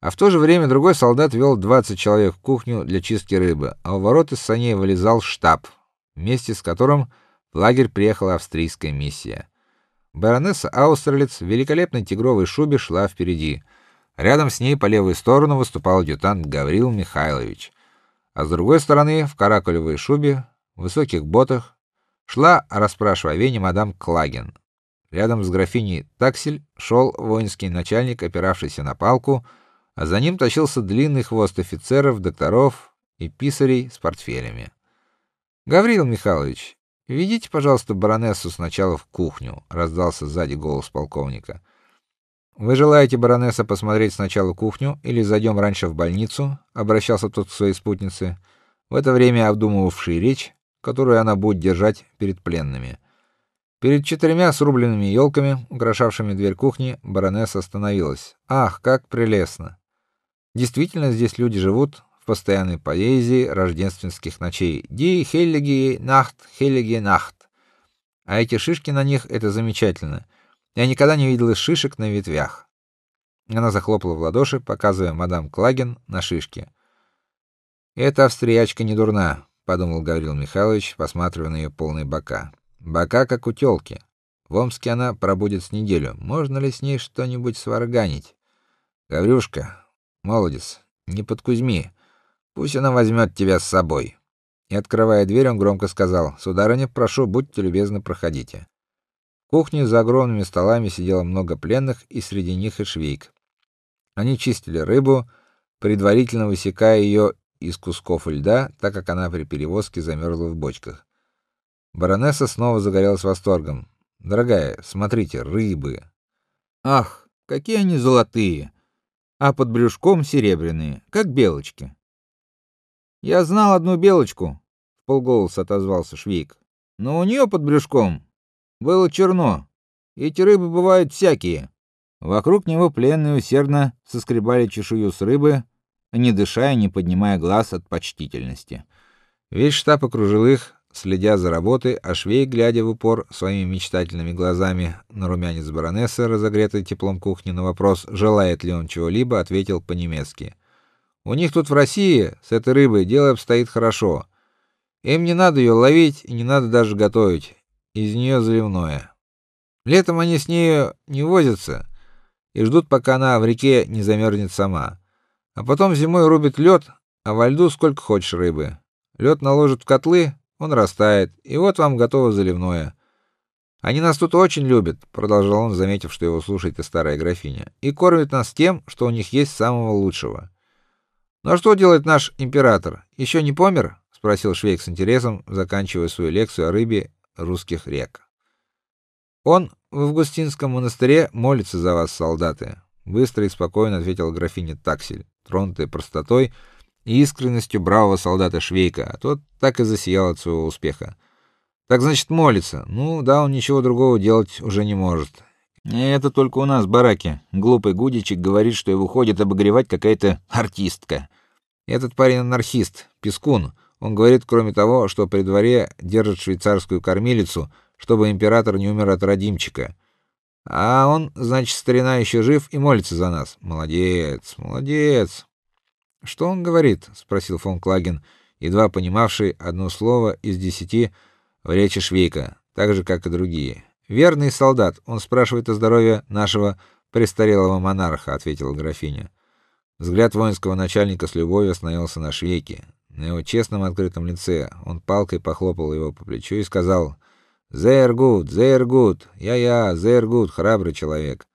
А в то же время другой солдат вел 20 человек в кухню для чистки рыбы, а у ворот из саней вылезал штаб, вместе с которым в лагерь приехала австрийская миссия. Баронесса Аустерлиц в великолепной тигровой шубе шла впереди. Рядом с ней по левую сторону выступал адъютант Гаврил Михайлович, а с другой стороны в каракулевой шубе, в высоких ботах шла, расспрашивая Вене, мадам Клаген. Рядом с графиней Таксель шел воинский начальник, опиравшийся на палку, а за ним тащился длинный хвост офицеров, докторов и писарей с портфелями. Гаврил Михайлович, ведите, пожалуйста, баронессу сначала в кухню, раздался сзади голос полковника. Вы желаете, баронесса, посмотреть сначала кухню или зайдем раньше в больницу? обращался тот к своей спутнице, в это время обдумывавшей речь, которую она будет держать перед пленными. Перед четырьмя срубленными елками, украшавшими дверь кухни, баронесса остановилась. Ах, как прелестно. Действительно, здесь люди живут в постоянной поэзии рождественских ночей. Ди хеллиги нахт, хеллиги нахт. А эти шишки на них это замечательно. Я никогда не видела шишек на ветвях. Она захлопала в ладоши, показывая мадам Клаген на шишки. Эта австриячка не дурна, подумал Гаврил Михайлович, посматривая на ее полные бока. Бока как у тёлки. В Омске она пробудет с неделю. Можно ли с ней что-нибудь сварганить? Гаврюшка, Молодец, не подкузми. Пусть она возьмет тебя с собой. И открывая дверь, он громко сказал: "Сударыня, прошу, будьте любезны, проходите". В кухне за огромными столами сидело много пленных, и среди них и швейк. Они чистили рыбу, предварительно высекая ее из кусков льда, так как она при перевозке замерзла в бочках. Баронесса снова загорелась восторгом. "Дорогая, смотрите, рыбы. Ах, какие они золотые! А под брюшком серебряные, как белочки. Я знал одну белочку, в полголоса отозвался Швейк. Но у нее под брюшком было черно. Эти рыбы бывают всякие. Вокруг него пленные усердно соскребали чешую с рыбы, не дыша и не поднимая глаз от почтительности. Весь штаб окружил их, следя за работой, а швей, глядя в упор своими мечтательными глазами на румянец баронессы, разогретый теплом кухни, на вопрос, желает ли он чего-либо, ответил по-немецки: "У них тут в России с этой рыбой дело обстоит хорошо. Им не надо ее ловить и не надо даже готовить. Из нее заливное. Летом они с ней не возятся и ждут, пока она в реке не замерзнет сама. А потом зимой рубят лед, а во льду сколько хочешь рыбы. Лед наложат в котлы, он растает, и вот вам готово заливное. Они нас тут очень любят, продолжал он, заметив, что его слушает и старая графиня. И кормят нас тем, что у них есть самого лучшего. Ну а что делает наш император? Еще не помер? спросил Швейк с интересом, заканчивая свою лекцию о рыбе русских рек. Он в Августинском монастыре молится за вас, солдаты, быстро и спокойно ответила графиня Таксель, тронутая простотой и искренностью бравого солдата Швейка, а тот так и засиял от своего успеха. Так значит, молится. Ну, да, он ничего другого делать уже не может. И это только у нас в бараке. Глупый гудичек говорит, что его ходит обогревать какая-то артистка. Этот парень анархист, пескун. Он говорит, кроме того, что при дворе держат швейцарскую кормилицу, чтобы император не умер от родимчика. А он, значит, старина еще жив и молится за нас. Молодец, молодец. Что он говорит? спросил фон Клаген, едва понимавший одно слово из десяти в речи Швейка, так же как и другие. Верный солдат, он спрашивает о здоровье нашего престарелого монарха, ответила графиня. Взгляд воинского начальника с любовью остановился на Швейке. На его честном открытом лице он палкой похлопал его по плечу и сказал: "Зейр гуд, зейр гуд. Я-я, зейр гуд, храбрый человек".